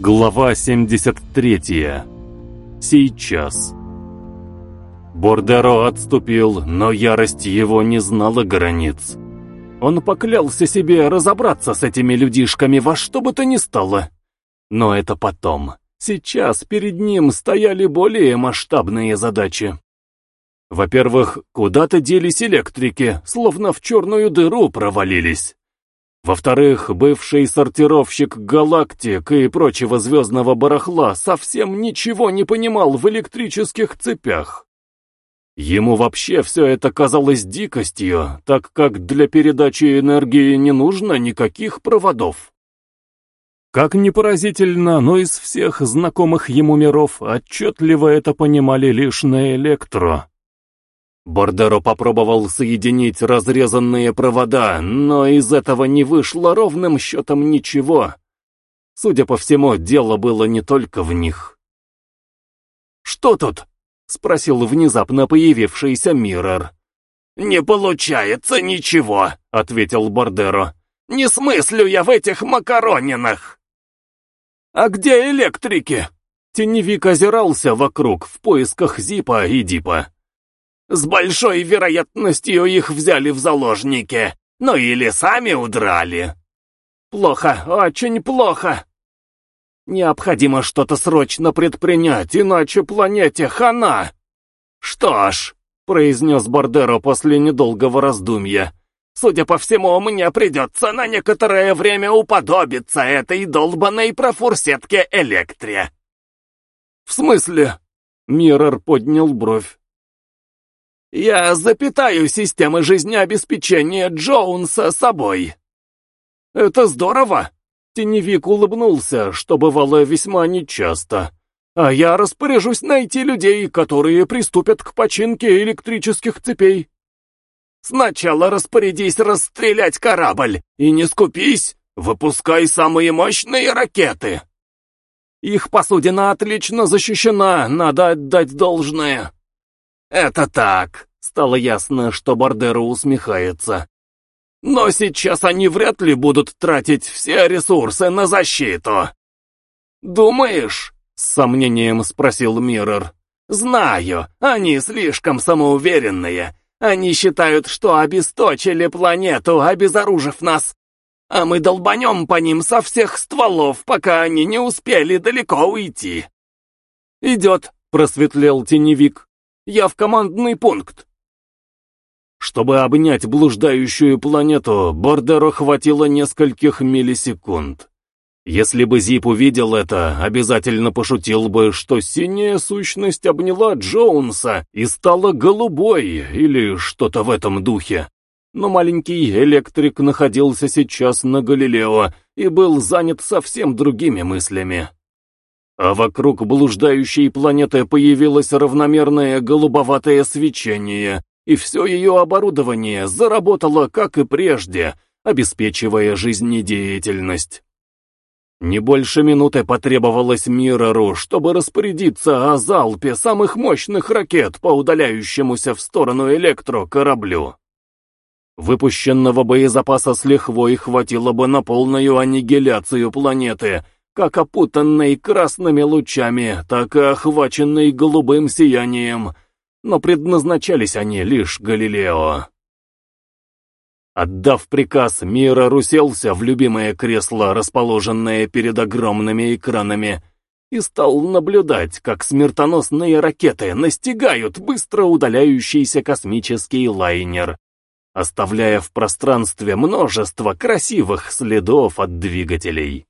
Глава 73. Сейчас. Бордеро отступил, но ярость его не знала границ. Он поклялся себе разобраться с этими людишками во что бы то ни стало. Но это потом. Сейчас перед ним стояли более масштабные задачи. Во-первых, куда-то делись электрики, словно в черную дыру провалились. Во-вторых, бывший сортировщик галактик и прочего звездного барахла совсем ничего не понимал в электрических цепях. Ему вообще все это казалось дикостью, так как для передачи энергии не нужно никаких проводов. Как ни поразительно, но из всех знакомых ему миров отчетливо это понимали лишь на электро. Бордеро попробовал соединить разрезанные провода, но из этого не вышло ровным счетом ничего. Судя по всему, дело было не только в них. «Что тут?» — спросил внезапно появившийся Миррор. «Не получается ничего», — ответил Бордеро. «Не смыслю я в этих макаронинах». «А где электрики?» Теневик озирался вокруг в поисках Зипа и Дипа. С большой вероятностью их взяли в заложники, ну или сами удрали. Плохо, очень плохо. Необходимо что-то срочно предпринять, иначе планете хана. Что ж, произнес Бордеро после недолгого раздумья, судя по всему, мне придется на некоторое время уподобиться этой долбанной профурсетке Электре. В смысле? Миррор поднял бровь. Я запитаю системы жизнеобеспечения Джоунса собой. Это здорово. Теневик улыбнулся, что бывало весьма нечасто. А я распоряжусь найти людей, которые приступят к починке электрических цепей. Сначала распорядись расстрелять корабль, и не скупись, выпускай самые мощные ракеты. Их посудина отлично защищена, надо отдать должное. «Это так», — стало ясно, что Бардеро усмехается. «Но сейчас они вряд ли будут тратить все ресурсы на защиту». «Думаешь?» — с сомнением спросил Миррор. «Знаю, они слишком самоуверенные. Они считают, что обесточили планету, обезоружив нас. А мы долбанем по ним со всех стволов, пока они не успели далеко уйти». «Идет», — просветлел теневик. Я в командный пункт. Чтобы обнять блуждающую планету, Бордеру хватило нескольких миллисекунд. Если бы Зип увидел это, обязательно пошутил бы, что синяя сущность обняла Джоунса и стала голубой, или что-то в этом духе. Но маленький электрик находился сейчас на Галилео и был занят совсем другими мыслями а вокруг блуждающей планеты появилось равномерное голубоватое свечение, и все ее оборудование заработало, как и прежде, обеспечивая жизнедеятельность. Не больше минуты потребовалось Миррору, чтобы распорядиться о залпе самых мощных ракет по удаляющемуся в сторону электро кораблю. Выпущенного боезапаса с лихвой хватило бы на полную аннигиляцию планеты — как опутанной красными лучами, так и охваченной голубым сиянием, но предназначались они лишь Галилео. Отдав приказ, Мира уселся в любимое кресло, расположенное перед огромными экранами, и стал наблюдать, как смертоносные ракеты настигают быстро удаляющийся космический лайнер, оставляя в пространстве множество красивых следов от двигателей.